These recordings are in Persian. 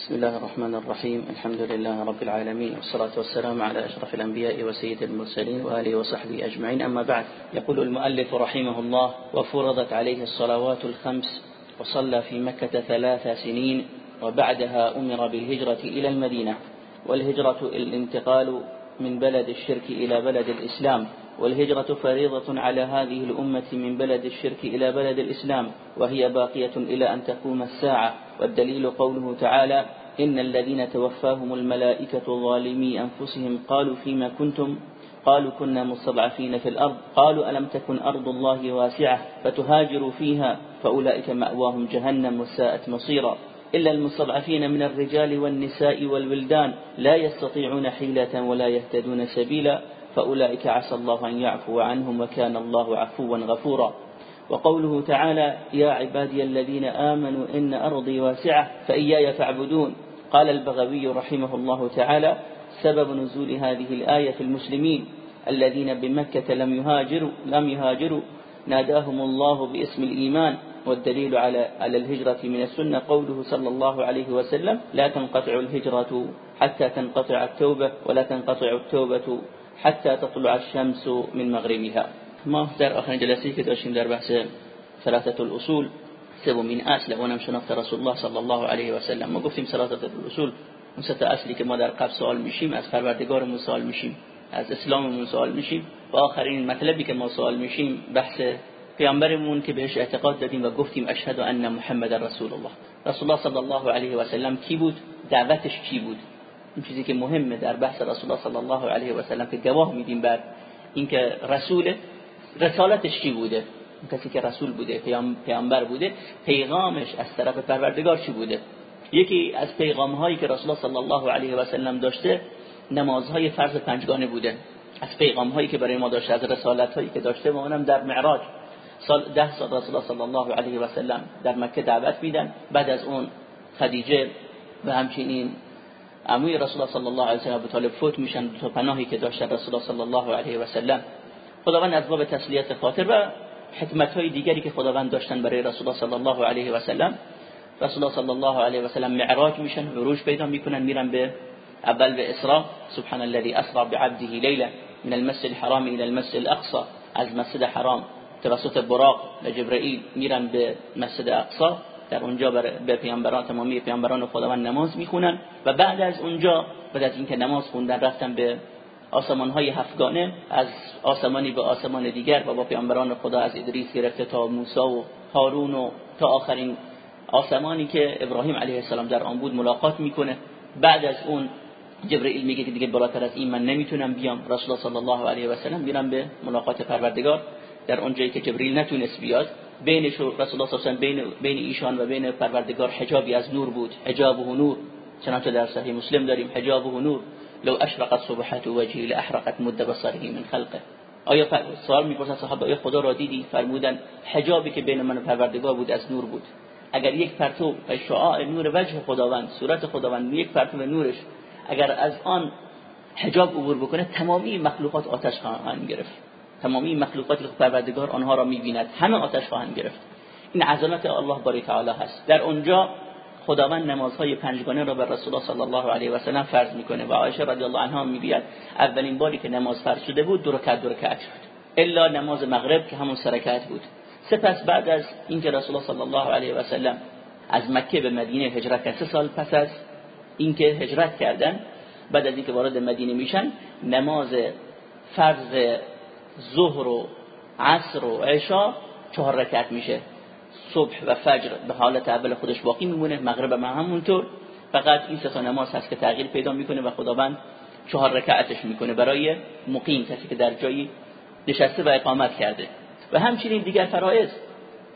بسم الله الرحمن الرحيم. الحمد لله رب العالمين والصلاة والسلام على أشرف الأنبياء وسيد المرسلين وآله وصحبه أجمعين. أما بعد يقول المؤلف رحمه الله وفرضت عليه الصلوات الخمس وصلى في مكة ثلاث سنين وبعدها أمر بالهجرة إلى المدينة. والهجرة الانتقال من بلد الشرك إلى بلد الإسلام. والهجرة فريضة على هذه الأمة من بلد الشرك إلى بلد الإسلام. وهي باقية إلى أن تقوم الساعة. والدليل قوله تعالى إن الذين توفاهم الملائكة ظالمي أنفسهم قالوا فيما كنتم؟ قالوا كنا مستضعفين في الأرض. قالوا ألم تكن أرض الله واسعة فتهاجروا فيها فأولئك مأواهم جهنم وساءت مصيرا. إلا المستضعفين من الرجال والنساء والولدان لا يستطيعون حيلة ولا يهتدون سبيلا. فأولئك عسى الله أن يعفو عنهم وكان الله عفوا غفورا. وقوله تعالى يا عبادي الذين آمنوا إن أرضي واسعة فإياي فاعبدون. قال البغوي رحمه الله تعالى سبب نزول هذه الآية في المسلمين الذين بمكة لم يهاجروا لم يهاجروا. ناداهم الله باسم الإيمان والدليل على على الهجرة من السنة. قوله صلى الله عليه وسلم لا تنقطع الهجرة حتى تنقطع التوبة ولا تنقطع التوبة حتى تطلع الشمس من مغربها. ما در آخرین جلسه که داشتیم در بحث ثلاثه الاصول سومین اصل اونم شناخت رسول الله صلی الله علیه و سلم ما گفتیم ثلاثه الاصول اون سه اصلی که ما در قبل سوال میشیم از پروردگارمون سوال میشیم از اسلاممون سوال میشیم. و آخرین مطلبی که ما سوال میشیم بحث پیامبرمون که بهش اعتقاد دادیم و گفتیم اشهد ان محمد رسول الله رسول الله صلی الله علیه و سلم کی بود؟ دعوتش کی بود؟ این چیزی که مهمه در بحث رسول الله صلی الله علیه و سلم که گواه میدیم بر اینکه رسول رسالتش چی بوده؟ کسی که رسول بوده پیامبر بوده پیغامش از طرف پروردگار چی بوده؟ یکی از پیغام هایی که رسول الله صلی الله علیه و سلم داشته نمازهای فرض پنجگانه بوده. از پیغام هایی که برای ما داشته از رسالت هایی که داشته و اونم در معراج. سال ده سال رسول الله صلی الله علیه و سلم در مکه دعوت میدن. بعد از اون خدیجه و همچنین عموی رسول الله صلی الله علیه و سلم طالب فوت میشن. دو پناهی که داشته رسول الله صلی الله علیه و سلم. خداوند از باب تسلیت خاطر و حکمت های دیگری که خداوند داشتن برای رسول الله صلی الله علیه و سلم رسول الله صلی الله علیه و سلم معراج میشن عروج پیدا می‌کنن میرن به اول به اسراء سبحان الذي اسرا بعبده ليلا من المسجد الحرام الى المسجد الاقصى از مسجد حرام توسط براق و جبرئیل میرن به مسجد اقصا در اونجا به پیامبران تمامی پیامبران خداوند نماز می‌خونن و بعد از اونجا بعد از اینکه نماز خوندن رفتن به آسمان های هفتگانه از آسمانی به آسمان دیگر و با پیامبران خدا از ادریس گرفته تا موسی و هارون و تا آخرین آسمانی که ابراهیم علیه السلام در آن بود ملاقات می‌کنه. بعد از اون جبرئیل میگه که دیگه بالاتر از این من نمی‌تونم بیام. رسول صلی الله علیه و سلم میرم به ملاقات پروردگار. در اونجایی که جبرئیل نتونست بیاد بینش و رسول الله صلی الله علیه و بین بین ایشان و بین پروردگار حجابی از نور بود. حجاب و نور. چنانچه در صحیح مسلم داریم حجاب و نور. لو اشرقت صبحت وجهی لاحرقت مد بصره من خلقه. آیا سوال می‌پرسن صحابه آیا خدا را دیدی؟ فرمودن حجابی که بین من و پروردگار بود از نور بود. اگر یک پرتو شعاع نور وجه خداوند صورت خداوند یک پرتو نورش اگر از آن حجاب عبور بکنه تمامی مخلوقات آتش خواهند گرفت. تمامی مخلوقات پروردگار آنها را می‌بیند همه آتش خواهند گرفت. این عظمت الله باری تعالی هست. در اونجا خداوند نمازهای پنجگانه را بر رسول الله صلی الله علیه و سلم فرض می‌کنه. و عایشه رضی الله عنها می‌گوید اولین باری که نماز فرض شده بود دو رکعت دو رکعت شد. الا نماز مغرب که همون سرکت بود. سپس بعد از اینکه رسول الله صلی الله علیه و سلم از مکه به مدینه هجرت کرد سه سال پس از اینکه هجرت کردن بعد از اینکه وارد مدینه میشن نماز فرض ظهر و عصر و عشا چهار رکعت میشه. صبح و فجر به حالت اول خودش باقی میمونه مغرب هم همونطور. فقط این سه نماز هست که تغییر پیدا می‌کنه و خداوند چهار رکعتش می‌کنه برای مقیم کسی که در جایی نشسته و اقامت کرده. و همچنین دیگر فرایض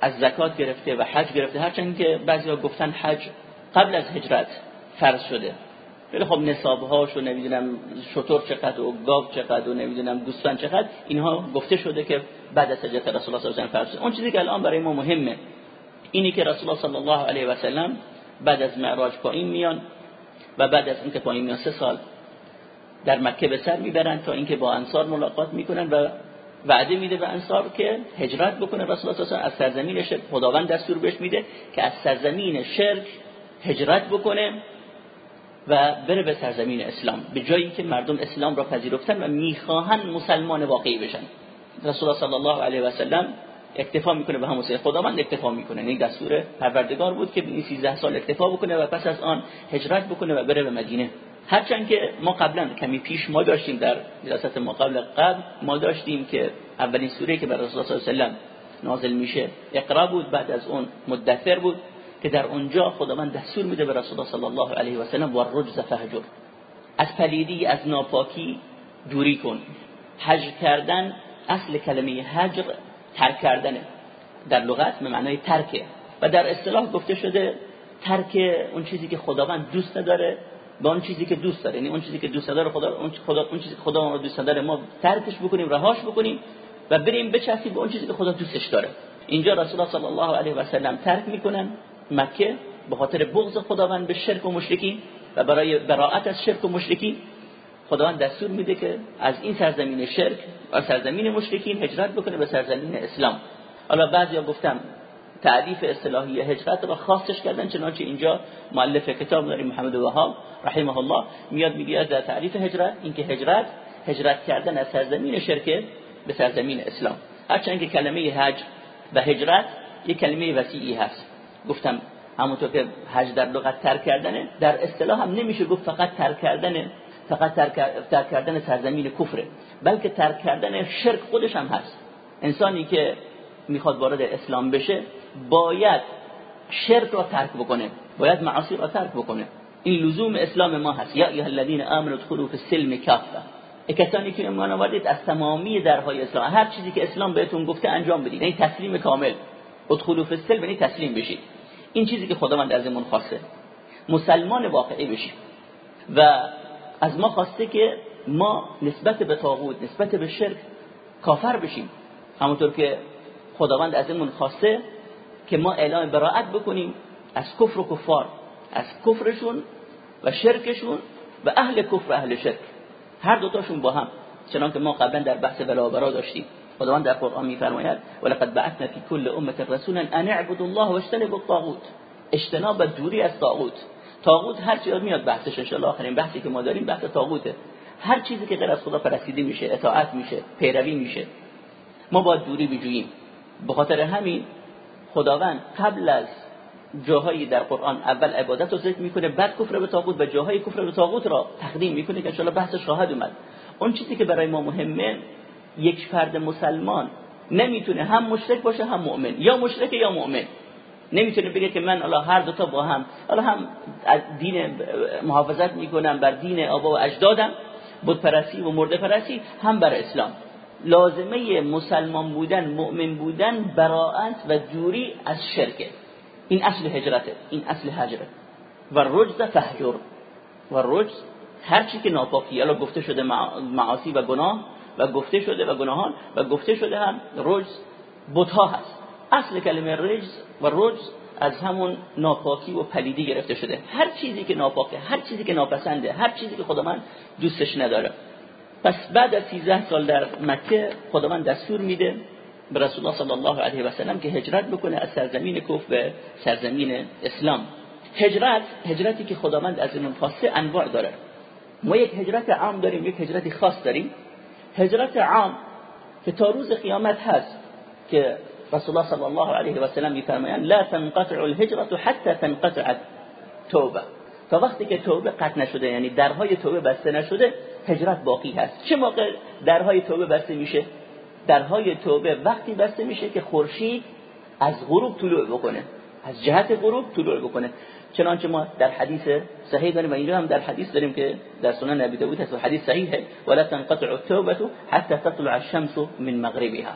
از زکات گرفته و حج گرفته. هرچند که بعضیا گفتن حج قبل از هجرت فرض شده. خیلی خب نصابهاش و نمی‌دونم شطور چقدر و گاو چقدر و نمی‌دونم گوسفند چقدر اینها گفته شده که بعد از هجرت رسول الله صلی الله علیه و اون چیزی که الان برای ما مهمه اینی که رسول الله صلی الله علیه و سلم بعد از معراج پایین میان و بعد از اینکه پایین میان سه سال در مکه به سر می‌برن تا اینکه با انصار ملاقات می‌کنن و وعده میده به انصار که هجرت بکنه. رسول الله صلی از سرزمین شرک خداوند دستور بهش میده که از سرزمین شرک هجرت بکنه. و بره به سرزمین اسلام. به جایی که مردم اسلام را پذیرفتن و می‌خواهن مسلمان واقعی بشن. رسول الله صلی الله علیه و سلم اکتفا می‌کنه به همون خداوند اکتفا می‌کنه. این دستور پروردگار بود که این 13 سال اکتفا بکنه و پس از آن هجرت بکنه و بره به مدینه. هرچند که ما قبلا کمی پیش ما داشتیم در دراست ما قبل قبل ما داشتیم که اولین سوره که بر رسول الله صلی الله علیه و نازل میشه اقرأ بود بعد از اون مدثر بود. که در اونجا خداوند دستور میده به رسول الله صلی الله علیه و سلم والرجز فاهجر. از پلیدی از ناپاکی دوری کن. هجر کردن اصل کلمه هجر ترک کردنه. در لغت به معنای ترکه. و در اصطلاح گفته شده ترک اون چیزی که خداوند دوست داره با اون چیزی که دوست داره. یعنی اون چیزی که دوست داره خدا اون خدا اون چیزی که خدا رو دوست داره ما ترکش بکنیم رهاش بکنیم و بریم بچسبیم به اون چیزی که خدا دوستش داره. اینجا رسول الله صلی الله علیه و سلم ترک می‌کنن. مکه به خاطر بغض خداوند به شرک و مشرکی و برای براءت از شرک و مشرکی خداوند دستور میده که از این سرزمین شرک و سرزمین مشرکین هجرت بکنه به سرزمین اسلام. حالا بعضیا گفتم تعریف اصطلاحی هجرت را خاصش کردن چنانچه اینجا مؤلف کتاب داریم محمد وهاب رحمه الله میاد میگه در تعریف هجرت اینکه هجرت هجرت کردن از سرزمین شرک به سرزمین اسلام. هرچند که کلمه هج و هجرت یک کلمه وسیعی هست. گفتم همونطور که حج در لغت ترک کردنه در اصطلاح هم نمیشه گفت فقط ترک کردنه فقط ترک کردن سرزمین کفره بلکه ترک کردن شرک خودش هم هست. انسانی که می‌خواد وارد اسلام بشه باید شرک را ترک بکنه باید معاصی را ترک بکنه. این لزوم اسلام ما هست. یا ایها الذین آمنوا ادخلوا فی السلم کافه کسانی که ایمان آوردید از تمامی درهای اسلام هر چیزی که اسلام بهتون گفته انجام بدید. یعنی تسلیم کامل. ادخلوا فی السلم یعنی تسلیم بشید. این چیزی که خداوند ازمون خواسته. مسلمان واقعی بشیم. و از ما خواسته که ما نسبت به طاغوت نسبت به شرک کافر بشیم. همونطور که خداوند ازمون خواسته که ما اعلام براعت بکنیم از کفر و کفار از کفرشون و شرکشون و اهل کفر و اهل شرک. هر دوتاشون با هم چنانکه ما قبلا در بحث ولا برا داشتیم. خداوند در قرآن میفرماید ولقد بعثنا فی كل امه رسولا ان اعبدوا الله واجتنبوا الطاغوت. اجتناب دوری از طاغوت. طاغوت هر چیز میاد بحثش ان شاء آخرین بحثی که ما داریم بحث طاغوته. هر چیزی که غیر از خدا پرستیده میشه اطاعت میشه پیروی میشه ما باید دوری بجوییم. به خاطر همین خداوند قبل از جاهایی در قرآن اول عبادت رو ذکر می‌کنه بعد کفر به طاغوت و جاهای کفر به طاغوت را تقدیم می‌کنه که ان بحثش خواهد اومد. اون چیزی که برای ما مهمه یک فرد مسلمان نمی‌تونه هم مشرک باشه هم مؤمن. یا مشرک یا مؤمن. نمی‌تونه بگه که من الله هر دو تا با هم حالا هم از دین محافظت می‌کنم بر دین آبا و اجدادم بود پرستی و مرده پرستی هم بر اسلام. لازمه مسلمان بودن مؤمن بودن براءت و دوری از شرکه. این اصل هجرته این اصل هجره. و رجز فهجر. و رجز هر چی که ناپاکی الان گفته شده معاصی و گناه و گفته شده و گناهان و گفته شده هم رجز بتها هست. اصل کلمه رجز و رجز از همون ناپاکی و پلیدی گرفته شده. هر چیزی که ناپاکه هر چیزی که ناپسنده هر چیزی که خدا من دوستش نداره. پس بعد از 13 سال در مکه خداوند دستور میده به رسول الله صلی الله علیه و سلم که هجرت بکنه از سرزمین کفر به سرزمین اسلام. هجرت هجرتی که خداوند از این خواسته انواع داره. ما یک هجرت عام داریم یک هجرت خاص داریم. هجرت عام که تا روز قیامت هست که رسول الله صلی الله علیه و سلم میفرمایند لا تنقطع الهجرة حتى تنقطع توبه تا وقتی که توبه قطع نشده یعنی درهای توبه بسته نشده هجرت باقی هست. چه موقع درهای توبه بسته میشه؟ درهای توبه وقتی بسته میشه که خورشید از غروب طلوع بکنه از جهت غروب طلوع بکنه. چنانچه ما در حدیث صحیح داریم و اینجا هم در حدیث داریم که در سنن نبی داود هست و حدیث صحیحه ولا تنقطع التوبه حتى تطلع الشمس من مغربها.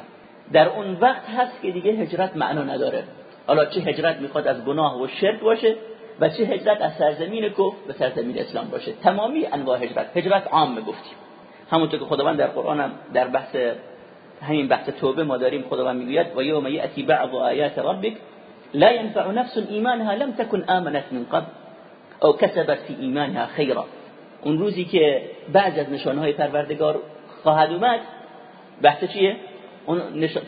در اون وقت هست که دیگه هجرت معنا نداره. حالا چه هجرت می‌خواد از گناه و شرک باشه و چه هجرت از سرزمین کفر به سرزمین اسلام باشه. تمامی انواع هجرت. هجرت عام گفتیم همونطور که خداوند در قرآن هم در بحث همین بحث توبه ما داریم خداوند می‌گوید و یوم یاتی بعض آیات ربک لا ينفع نفس ایمانها لم تكن آمنت من قبل او کسبت فی ایمانها خیرا اون روزی که بعض از نشانهای پروردگار خواهد اومد بحث چیه؟ اون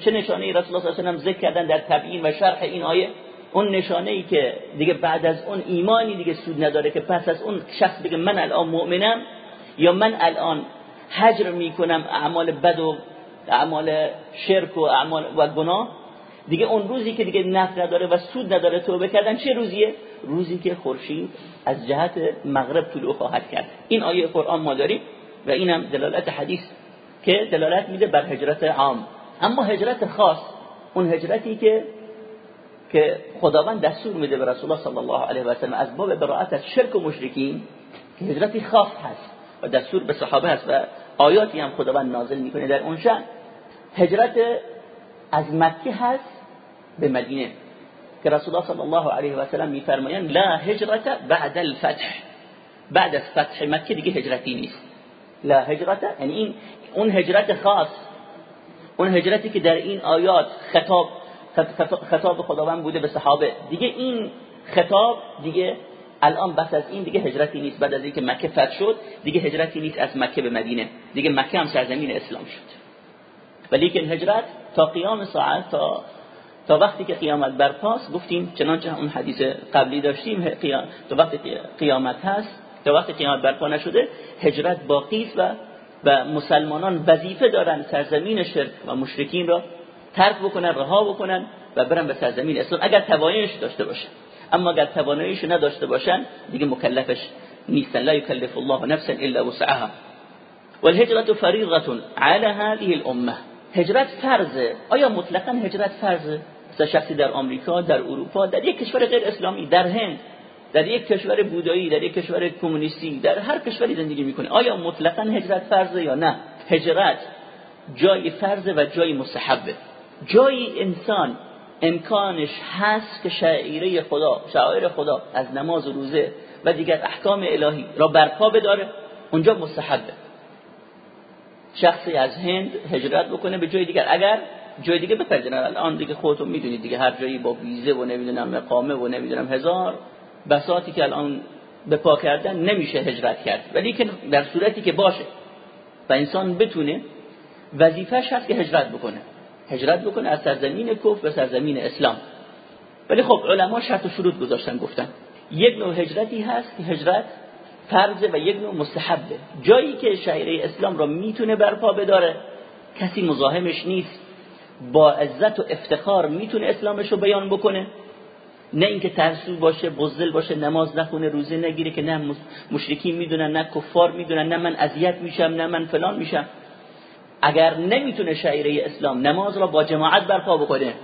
چه نشانه رسول الله صلی الله علیه و ذکر کردن در تبیین و شرح این آیه؟ اون نشانه ای که دیگه بعد از اون ایمانی دیگه سود نداره که پس از اون شخص بگه من الان مؤمنم یا من الان هجر می‌کنم اعمال بد و اعمال شرک و اعمال و گناه؟ دیگه اون روزی که دیگه نفع نداره و سود نداره توبه کردن چه روزیه؟ روزی که خورشید از جهت مغرب طلوع خواهد کرد. این آیه قرآن ما داریم و اینم دلالت حدیث که دلالت میده بر هجرت عام. اما هجرت خاص اون هجرتی که که خداوند دستور میده به رسول الله صلی الله علیه و سلم از باب براءت از شرک و مشرکین که هجرتی خاص هست و دستور به صحابه هست و آیاتی هم خداوند نازل می‌کنه در اون شأن. هجرت از مکه هست به مدینه که رسول الله صلی الله علیه و سلم میفرمایند لا هجرت بعد الفتح. بعد از فتح مکه دیگه هجرتی نیست. لا هجرت یعنی این اون هجرت خاص اون هجرتی که در این آیات خطاب خطاب خداوند بوده به صحابه. دیگه این خطاب دیگه الان بس از این دیگه هجرتی نیست. بعد از اینکه مکه فتح شد دیگه هجرتی نیست از مکه به مدینه. دیگه مکه هم سرزمین اسلام شد. ولی که هجرت تا قیام ساعت تا تا وقتی که قیامت برپاست گفتیم چنانچه اون حدیث قبلی داشتیم تا وقتی قیامت هست تا وقتی قیامت برپا نشده هجرت باقی و و مسلمانان وظیفه دارن سرزمین شرک و مشرکین را ترک بکنن رها بکنن و برن به سرزمین اسلام. اگر تواناییش داشته باشن. اما اگر تواناییش نداشته باشن دیگه مکلفش نیستن. لا یکلف الله نفسا الا وسعها. والهجرة فریضة على هذه الامه هجرت فرضه آیا مطلقا هجرت فرضه مثلا شخصی در آمریکا در اروپا در یک کشور غیر اسلامی در هند در یک کشور بودایی در یک کشور کمونیستی در هر کشوری زندگی می‌کنه. آیا مطلقا هجرت فرضه یا نه؟ هجرت جای فرضه و جای مستحبه جایی انسان امکانش هست که شعیره خدا شعائر خدا از نماز و روزه و دیگر احکام الهی را برپا بداره اونجا مستحبه. شخصی از هند هجرت بکنه به جای دیگر. اگر جای دیگه بپذیرن. الان دیگه خودتون می‌دونید دیگه. هر جایی با ویزه و نمی‌دونم اقامه و نمی‌دونم هزار بساتی که الان به پا کردن نمیشه هجرت کرد. ولی که در صورتی که باشه. و انسان بتونه وظیفش هست که هجرت بکنه. هجرت بکنه از سرزمین کفر به سرزمین اسلام. ولی خب علما شرط و شروط گذاشتن گفتن. یک نوع هجرتی هست که هجرت فرض و یک نوع مستحبه جایی که شعیره اسلام را می‌تونه برپا بداره کسی مزاحمش نیست. با عزت و افتخار می‌تونه اسلامش رو بیان بکنه. نه اینکه ترسو باشه بزدل باشه نماز نخونه روزه نگیره که نه مشرکین می‌دونن نه کفار می‌دونن نه من اذیت میشم نه من فلان میشم. اگر نمی‌تونه شعیره اسلام نماز را با جماعت برپا بکنه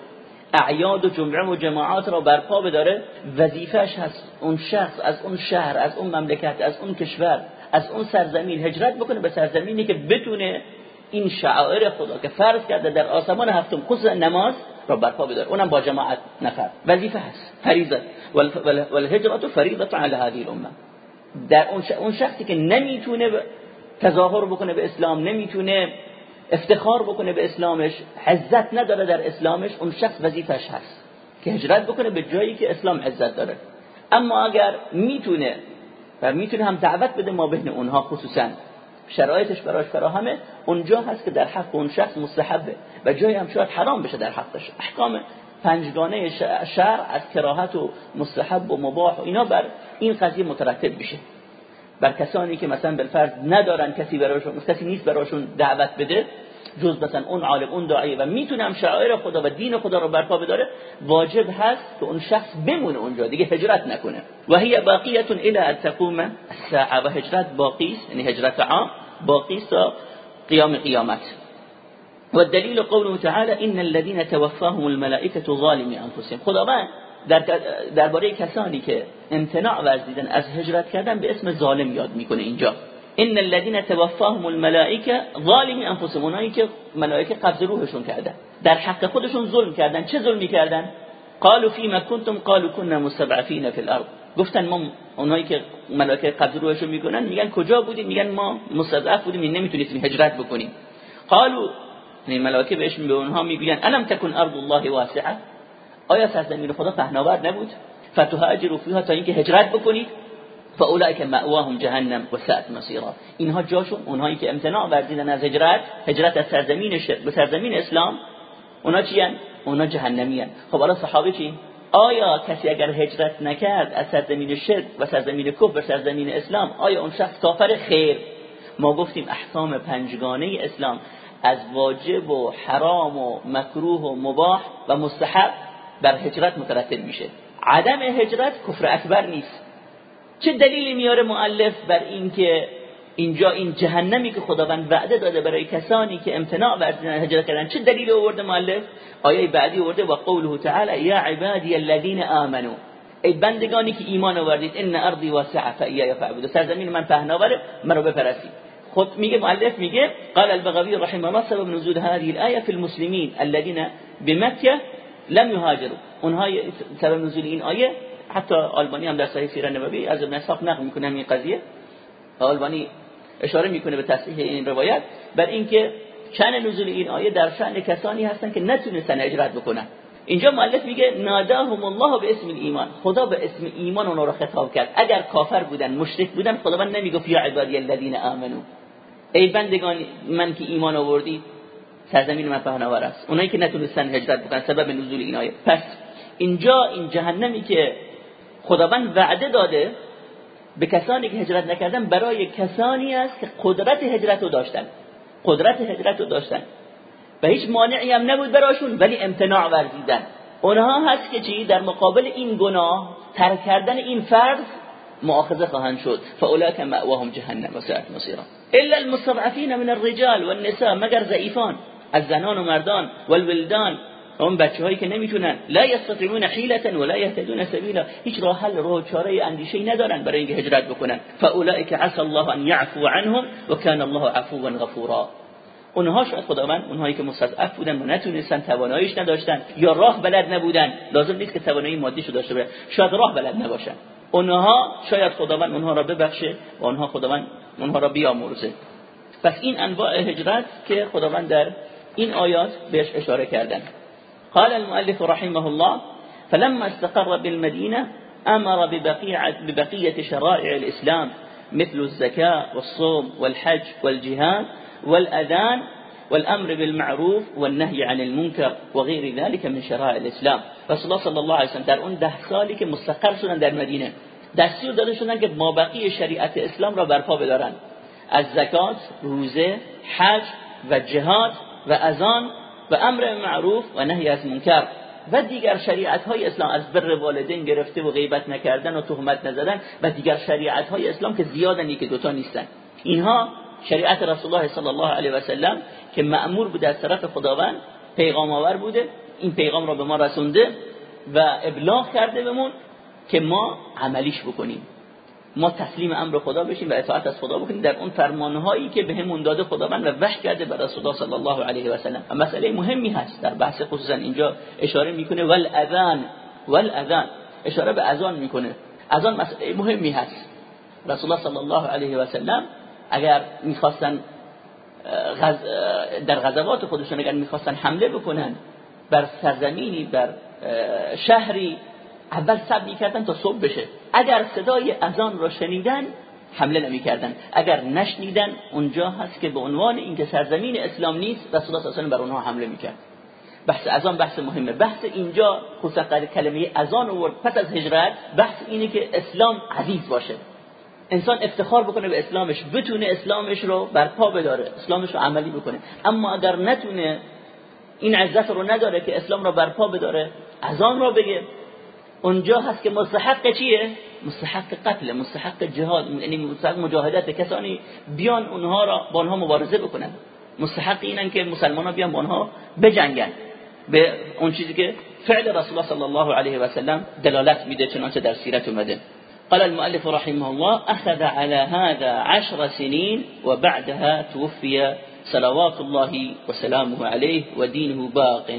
اعیاد و جمعه و جماعات را برپا بداره وظیفش هست اون شخص از اون شهر از اون مملکت از اون کشور از اون سرزمین هجرت بکنه به سرزمینی که بتونه این شعائر خدا که فرض کرده در آسمان هفتم خصوصا نماز را برپا بداره. اونم با جماعت نفر. وظیفه هست. فریضه. والهجرت فریضه على هذه الامه. در اون شخصی که نمی‌تونه تظاهر بکنه به اسلام نمی‌تونه افتخار بکنه به اسلامش عزت نداره در اسلامش اون شخص وظیفش هست که هجرت بکنه به جایی که اسلام عزت داره. اما اگر می‌تونه و می‌تونه هم دعوت بده ما بین اونها خصوصا شرایطش براش فراهمه اونجا هست که در حق اون شخص مستحبه و جایی هم شاید حرام بشه در حقش احکام پنجگانه شرع از کراهت و مستحب و مباح و اینا بر این قضیه مترتب بشه بر کسانی که مثلا بالفرض ندارن کسی براشون کسی نیست براشون دعوت بده جز مثلا اون عالم اون داعیه و می‌تونم شعائر خدا و دین خدا رو برپا بداره واجب هست که اون شخص بمونه اونجا دیگه هجرت نکنه. و هی باقیه الى ان تقوم الساعه و هجرت باقی است یعنی هجرت عام باقی است قیام قیامت. و دلیل قوله تعالی ان الذين توفاهم الملائكه ظالمي انفسهم خداوند در درباره کسانی که امتناع ورزیدن از هجرت کردن به اسم ظالم یاد می‌کنه اینجا. ان الذين توفاهم الملائکه ظالمی انفسهم. اونایی که ملائکه قبض روحشون کردن. در حق خودشون ظلم کردن. چه ظلمی کردن؟ قالوا فيما كنتم قالوا كنا مستضعفين في الارض. گفتن ما اونایی که ملائکه قبض روحشون می‌کنن میگن کجا بودیم؟ میگن ما مستضعف بودیم نمی‌تونیم هجرت بکنیم. قالوا یعنی ملائکه بهش به اونها میگن الم تكن ارض الله واسعه؟ آیا سرزمین خدا پهناور نبود؟ فتهاجروا فيها تا اینکه هجرت بکنید. فاولئک مأواهم جهنم و ساعت مصیرا اینها جاشون اونهایی که امتناع ورزیدن از هجرت هجرت از سرزمین به سرزمین اسلام اونا چی اونا جهنمی هن. خب حالا صحابه چی؟ آیا کسی اگر هجرت نکرد از سرزمین شرک و سرزمین کفر و سرزمین اسلام آیا اون شخص کافر؟ خیر. ما گفتیم احکام پنجگانه اسلام از واجب و حرام و مکروه و مباح و مستحب. بر هجرت مترتب میشه. عدم هجرت کفر اکبر نیست. چه دلیلی میاره مؤلف بر اینکه اینجا این جهنمی که خداوند وعده داده برای کسانی که امتناع ورزیدن هجرت کردن چه دلیلی آورده مؤلف؟ آیه بعدی آورده و قوله تعالی یا عبادی الذین آمنوا. ای بندگانی که ایمان آوردید ان ارضی واسعه فایای فعبدوا سرزمین من پهناوره منو بپرستید. خود میگه مؤلف میگه قال البغوی رحمه الله سبب نزول هذه الايه في المسلمين الذين بمكه لم يهاجروا. اونها سبب نزول این آیه حتی آلبانی هم در صحیح سیره نبوی از ابن اسحاق نقل می‌کنه این قضیه. آلبانی اشاره می‌کنه به تصحیح این روایت. بر اینکه شأن نزول این آیه در شأن کسانی هستن که نتونستن اجرت بکنن. اینجا مؤلف میگه ناداهم الله به اسم ایمان خدا به اسم ایمان اونها رو خطاب کرد. اگر کافر بودن مشرک بودن خدا من نمی‌گفت یا عبادی الذین آمنو ای بندگان من که ایمان آوردی سرزمین من پهناور است. اونایی که نتونستن هجرت بکنن سبب نزول این آیه پس اینجا این جهنمی که خداوند وعده داده به کسانی که هجرت نکردن برای کسانی است که قدرت هجرت رو داشتن. قدرت هجرت رو داشتن. و هیچ مانعی هم نبود براشون ولی امتناع ورزیدن. اونها هست که چی؟ در مقابل این گناه ترک کردن این فرض مؤاخذه خواهند شد. فاولئک مأواهم جهنم و ساعت مصیرا. الا المستضعفین من الرجال والنساء مگر ضعیفان. از زنان و مردان والولدان اون بچه هایی که نمی‌تونن. لا یستطيعون حیلة ولا يهتدون سبیلا. هیچ راه حل راه چاره اندیشه ندارن برای اینکه هجرت بکنن. فاولئک عسى الله ان يعفو عنهم وكان الله عفوا غفورا. اونها شاید خداوند اونهایی که مستضعف بودن و نتونستن تواناییش نداشتن یا راه بلد نبودن. لازم نیست که توانایی مادیشو داشته باشه. شاید راه بلد نباشن. اونها شاید خداوند اونها را ببخشه و اونها خداوند اونها را بیامرزه. پس این انواع هجرت که خداوند در این آیات بهش اشاره کردن. قال المؤلف رحمه الله فلما استقر بالمدينة أمر ببقية شرائع الإسلام مثل الزكاة والصوم والحج والجهاد والأذان والأمر بالمعروف والنهي عن المنكر وغير ذلك من شرائع الإسلام. رسول الله صلى الله عليه وسلم در اون ده سالی که مستقر شدن در مدینه دستور داده شدن که مابقی شریعت اسلام را برپا بدارن. از زکات روزه حج و جهاد و اذان و امر معروف و نهی از منکر و دیگر شریعت های اسلام از بر والدین گرفته و غیبت نکردن و تهمت نزدن و دیگر شریعت های اسلام که زیادن که دوتا نیستن. اینها شریعت رسول الله صلی الله علیه و سلم که مأمور بوده از طرف خداوند پیغام آور بوده این پیغام را به ما رسونده و ابلاغ کرده بهمون که ما عملیش بکنیم. ما تسلیم امر خدا بشیم و اطاعت از خدا بکنیم. در اون فرمانهایی که بهمون داده خداوند و وحی کرده بر رسول الله صلی الله علیه و سلم. و مسئله مهمی هست. در بحث خصوصا اینجا اشاره می‌کنه والاذان والاذان اشاره به اذان می‌کنه. اذان مسئله مهمی هست. رسول الله صلی الله علیه و سلم اگر می‌خواستن غز... در غزوات خودشون اگر می‌خواستن حمله بکنن بر سرزمینی بر شهری اول سب می‌کردن تا صبح بشه. اگر صدای اذان را شنیدن حمله نمی‌کردن. اگر نشنیدن اونجا هست که به عنوان اینکه سرزمین اسلام نیست رسول الله صلی بر اونها حمله می‌کرد. بحث اذان بحث مهمه. بحث اینجا خصوصا کلمه اذان آورد. پس از هجرت بحث اینه که اسلام عزیز باشه. انسان افتخار بکنه به اسلامش بتونه اسلامش رو برپا بداره اسلامش رو عملی بکنه. اما اگر نتونه این عزت رو نداره که اسلام رو برپا بداره اذان رو بگه. اونجا هست که مستحق چیه؟ مستحق قتل مستحق جهاد. یعنی مستحق مجاهدت. کسانی بیان اونها را با اونها مبارزه بکنن. مستحق اینن که مسلمان ها بیان با اونها بجنگن. به اون چیزی که فعل رسول الله صلی الله علیه و سلم دلالت میده چنانچه در سیرت اومده. قال المؤلف رحمه الله أخذ على هذا عشر سنين وبعدها توفي صلوات الله وسلامه عليه ودينه باق.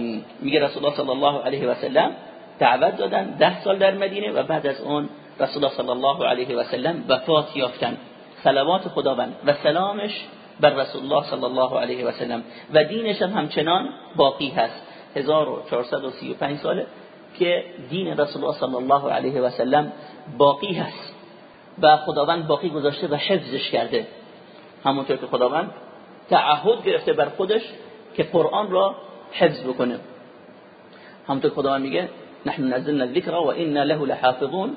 میگه رسول الله صلی الله علیه و سلم دعوت دادن ده سال در مدینه و بعد از اون رسول الله صلی الله علیه و سلم وفات یافتن. صلوات خداوند و سلامش بر رسول الله صلی الله علیه و سلم. و دینش هم همچنان باقی هست. 1435 ساله که دین رسول الله صلی الله علیه و سلم باقی هست. و خداوند باقی گذاشته و حفظش کرده. همونطور که خداوند تعهد گرفته بر خودش که قرآن را حفظ بکنه. همونطور خداوند میگه نحن نزلنا الذکر و له لحافظون.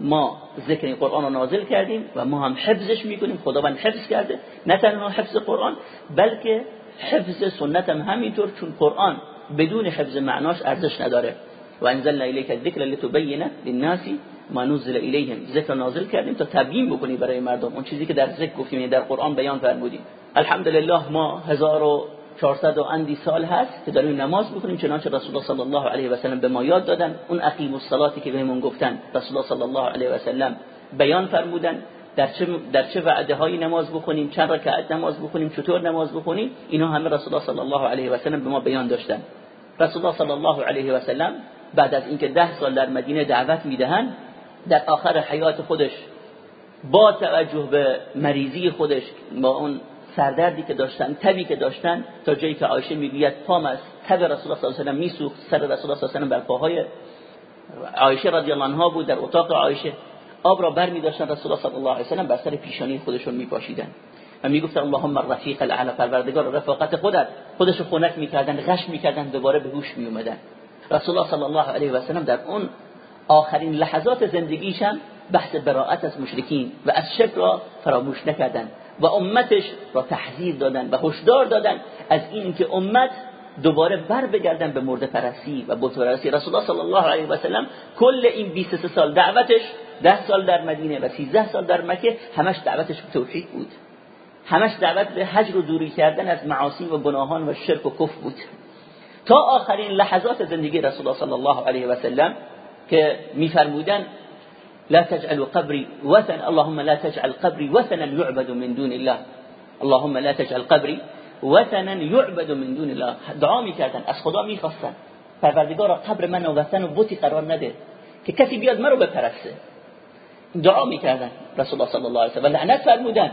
ما ذکر قرآن رو نازل کردیم و ما هم حفظش می‌کنیم. خداوند حفظ کرده. نه تنها حفظ قرآن بلکه حفظ سنت هم همینطور چون قرآن بدون حفظ معناش ارزش نداره. و انزلنا الیک الذکر لتبین للناس ما نزل الیهم. ذکر نازل کردیم تا تبیین بکنی برای مردم. اون چیزی که در ذکر گفتیم یعنی در قرآن بیان فرمودیم. الحمدلله ما 1400 و اندی سال هست که داریم نماز بکنیم چنانچه رسول الله صلی الله علیه و سلم به ما یاد دادن. اون اقیم الصلاتی که بهمون گفتن رسول الله صلی الله علیه و سلم بیان فرمودن. در چه در چه وعده های نماز بخونیم؟ چند رکعت نماز بخونیم؟ چطور نماز بخونیم؟ اینا همه رسول الله صلی الله علیه و سلم به ما بیان داشتن. رسول الله صلی الله علیه و سلم بعد از اینکه ده سال در مدینه دعوت می‌دهن در آخر حیات خودش با توجه به مریضی خودش با اون سردردی که داشتن تبی که داشتن تا جایی که عایشه می‌گوید پام از تب رسول الله صلی الله علیه و میسوخت سر رسول الله صلی الله علیه و بر پاهای عایشه رضی الله عنها بود در اتاق عایشه آب را بر می داشتن رسول الله صلی الله علیه و بر سر پیشانی خودشون میپاشیدن. و می‌گفتن اللهم الرفیق الاعلى پروردگار رفاقت خودت. خودش خونک می‌کردن غش می‌کردن دوباره به هوش میومدن رسول الله صلی الله علیه و سلم در اون آخرین لحظات زندگیشم بحث براءت از مشرکین و از شرک را فراموش نکردن. و امتش را تحذیر دادن و هشدار دادن از این که امت دوباره بر بگردن به مرده پرستی و بت رسول الله صلی الله علیه و سلم کل این 23 سال دعوتش 10 سال در مدینه و 13 سال در مکه همش دعوتش به توحید بود. همش دعوت به حجر و دوری کردن از معاصی و گناهان و شرک و کفر بود. تا آخرین لحظات زندگی رسول الله صلی الله علیه و سلم که میفرمودن لا تجعل قبري وثن اللهم لا تجعل قبري وثنا يعبد من دون الله. اللهم لا تجعل قبري وثنا يعبد من دون الله. دعا میکردن از خدا میخواستن پروردگار قبر من و و بوتی قرار نده که کسی بیاد مرا بپرسته دعا میکردن رسول الله صلی الله علیه و لعنت فرمودن.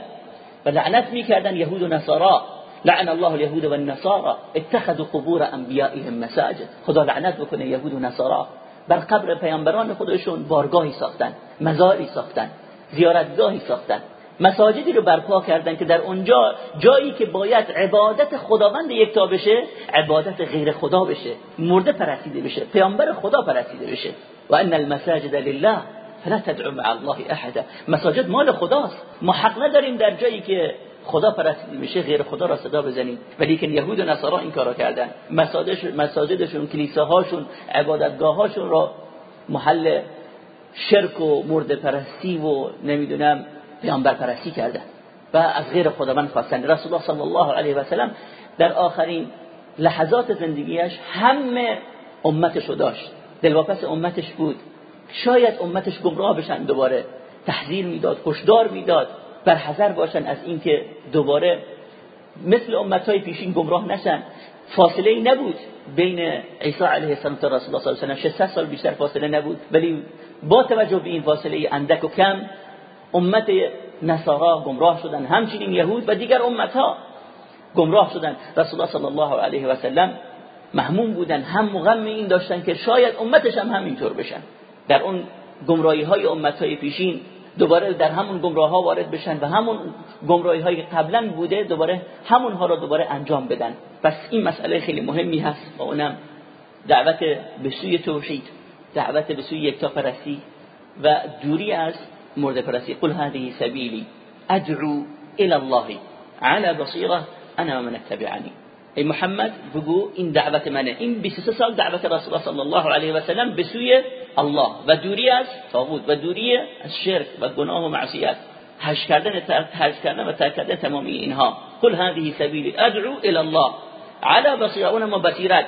و لعنت میکردن یهود و نصارا. لعن الله اليهود والنصارى. اتخذوا قبور انبيائهم مساجد. خدا لعنت بکنه یهود و نصارا. بر قبر پیامبران خودشون بارگاهی ساختن مزاری ساختن زیارتگاهی ساختن. مساجدی رو برپا کردن که در اونجا جایی که باید عبادت خداوند یکتا بشه عبادت غیر خدا بشه مرده پرستیده بشه پیامبر خدا پرستیده بشه. و ان المساجد لله فلا تدعو مع الله احدا. مساجد مال خداست. ما حق نداریم در جایی که خدا پرستیده میشه غیر خدا را صدا بزنیم ولی که یهود و نصارا این کارا کردن. مساجدشون کلیساهاشون عبادتگاهاشون را محل شرک و مرد پرستی و نمی‌دونم پیامبر پرستی کردن. و از غیر خداوند خواستن. رسول الله صلی الله علیه و سلم در آخرین لحظات زندگیش همه امتش رو داشت. دلواپس امتش بود. شاید امتش گمراه بشن دوباره. تحذیر می‌داد هشدار می‌داد. بر حذر باشن از اینکه دوباره مثل امتهای پیشین گمراه نشن. فاصله ای نبود بین عیسی علیه السلام تا رسول الله صلی الله علیه و 600 سال بیشتر فاصله نبود. ولی با توجه به این فاصله اندک و کم امت نصارا گمراه شدن. همچنین یهود و دیگر امتها گمراه شدن. رسول الله صلی الله علیه و سلم محموم بودن. هم مغم این داشتن که شاید امتش هم همینطور بشن. در اون گمراهی های امت های پیشین دوباره در همون گمراه ها وارد بشن و همون گمراهی های قبلا بوده دوباره همون ها را دوباره انجام بدن. پس این مسئله خیلی مهمی هست و اونم دعوت به سوی توحید دعوت به سوی یکتا پرستی و دوری از مرد پرستی قل هذه سبیلی ادعو الى الله على بصیره انا و من اتبعنی. ای محمد بگو این دعوت منه. این 23 سال دعوت رسول الله صلی الله علیه و سلم به سوی الله. و دوری از طاغوت و دوری از شرک و گناه و معصیت. هجر کردن هجر کردن و ترک کردن تمامی اینها. قل هذه سبیلی ادعو الى الله. على بصیره اونم بصیرت.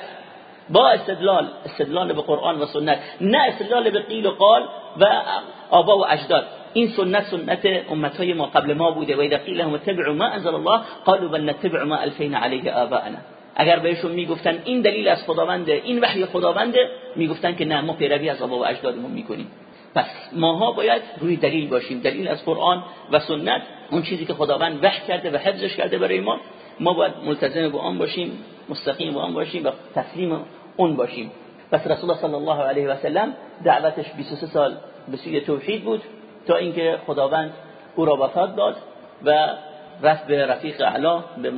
با استدلال استدلال به قرآن و سنت. نه استدلال به قیل و قال و آبا و اجداد. این سنت سنت امتهای ما قبل ما بوده. و اذا قیل لهم اتبعوا ما انزل الله قالوا بل نتبع ما الفینا علیه آباءنا. اگر بهشون می‌گفتن این دلیل از خداونده این وحی خداونده می‌گفتن که نه ما پیروی از آبا و اجدادمون می‌کنیم. پس ماها باید روی دلیل باشیم. دلیل از قرآن و سنت اون چیزی که خداوند وحی کرده و حفظش کرده برای ما ما باید ملتزم به آن باشیم مستقیم به آن باشیم و تسلیم اون باشیم. پس رسول الله صلی الله علیه و سلم دعوتش 23 سال به سوی توحید بود تا اینکه خداوند او را وفات داد و رفت به رفیق اعلا به,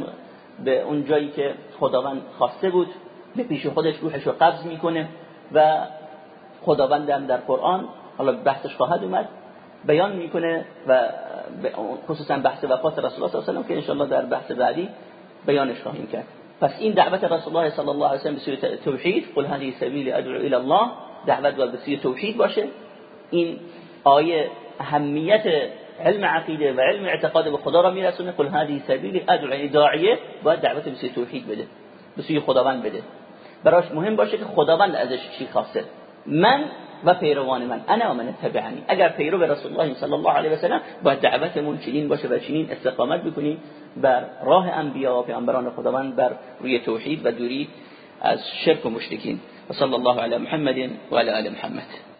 به اون جایی که خداوند خواسته بود به پیش خودش روحش رو قبض می‌کنه و خداوند هم در قرآن حالا بحثش خواهد اومد بیان می‌کنه و خصوصا بحث وفات رسول الله صلی الله علیه و که انشاءالله در بحث بعدی بیانش خواهیم کرد. پس این دعوت رسول الله صلی الله علیه و سلم به سوی توحید قل هذه سبیل ادعو الى الله دعوت و به سوی توحید باشه. این آیه اهمیت علم عقیده و علم اعتقاد به خدا را میرسونه. قل هذه سبیل ادعو یعنی داعیه باید دعوت به توحید بده به سوی خداوند بده. براش مهم باشه که خداوند ازش چی خواسته. من و پیروان من انا و من تبعنی اگر پیرو به رسول الله صلی الله علیه و سلم باید دعوتمون چنین باشه و چنین استقامت بکنیم بر راه انبیا و پیامبران خداوند بر روی توحید و دوری از شرک و مشرکین. و صلی الله علی محمد و علی آل محمد.